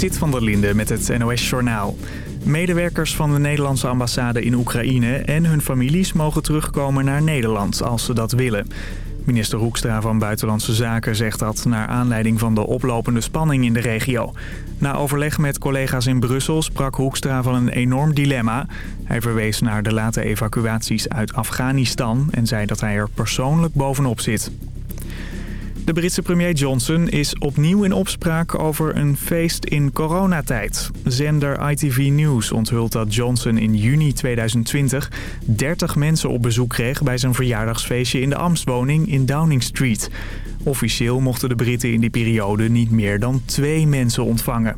Sit van der Linde met het NOS-journaal. Medewerkers van de Nederlandse ambassade in Oekraïne en hun families mogen terugkomen naar Nederland als ze dat willen. Minister Hoekstra van Buitenlandse Zaken zegt dat naar aanleiding van de oplopende spanning in de regio. Na overleg met collega's in Brussel sprak Hoekstra van een enorm dilemma. Hij verwees naar de late evacuaties uit Afghanistan en zei dat hij er persoonlijk bovenop zit. De Britse premier Johnson is opnieuw in opspraak over een feest in coronatijd. Zender ITV News onthult dat Johnson in juni 2020 30 mensen op bezoek kreeg bij zijn verjaardagsfeestje in de Amstwoning in Downing Street. Officieel mochten de Britten in die periode niet meer dan twee mensen ontvangen.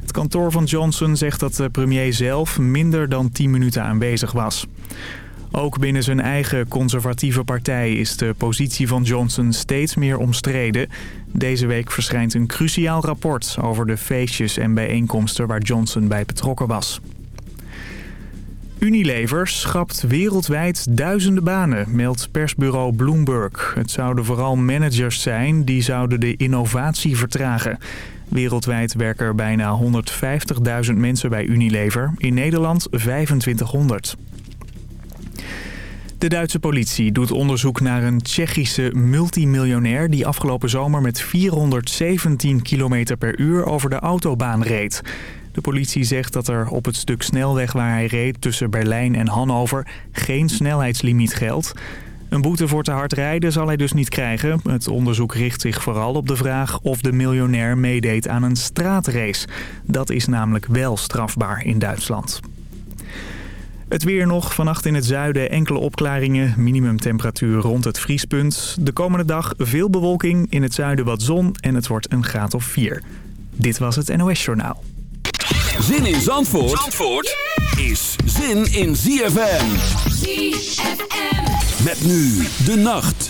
Het kantoor van Johnson zegt dat de premier zelf minder dan 10 minuten aanwezig was. Ook binnen zijn eigen conservatieve partij is de positie van Johnson steeds meer omstreden. Deze week verschijnt een cruciaal rapport over de feestjes en bijeenkomsten waar Johnson bij betrokken was. Unilever schapt wereldwijd duizenden banen, meldt persbureau Bloomberg. Het zouden vooral managers zijn die zouden de innovatie vertragen. Wereldwijd werken er bijna 150.000 mensen bij Unilever, in Nederland 2500. De Duitse politie doet onderzoek naar een Tsjechische multimiljonair... die afgelopen zomer met 417 km per uur over de autobaan reed. De politie zegt dat er op het stuk snelweg waar hij reed tussen Berlijn en Hannover... geen snelheidslimiet geldt. Een boete voor te hard rijden zal hij dus niet krijgen. Het onderzoek richt zich vooral op de vraag of de miljonair meedeed aan een straatrace. Dat is namelijk wel strafbaar in Duitsland. Het weer nog. Vannacht in het zuiden enkele opklaringen. Minimumtemperatuur rond het vriespunt. De komende dag veel bewolking. In het zuiden wat zon. En het wordt een graad of 4. Dit was het NOS Journaal. Zin in Zandvoort, Zandvoort is zin in ZFM. ZFM. Met nu de nacht.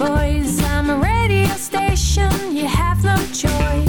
Boys. I'm a radio station, you have no choice.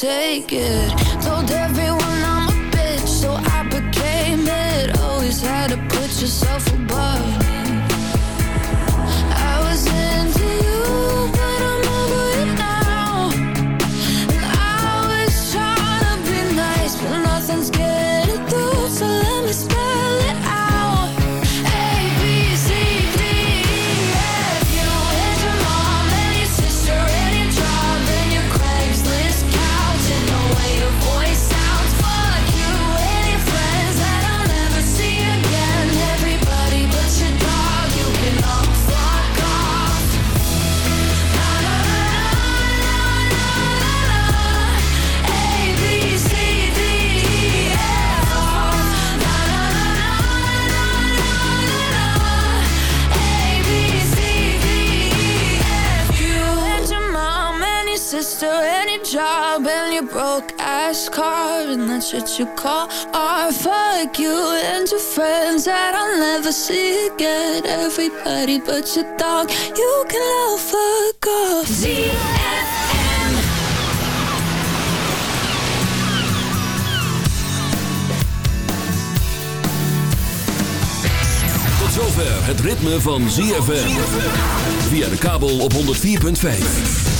take it. fast car that's what you call art. Fuck you and your friends that I'll never see again. Everybody but your dog, you can all fuck off. ZFM. Zover het ritme van ZFM. Via de kabel op 104.5.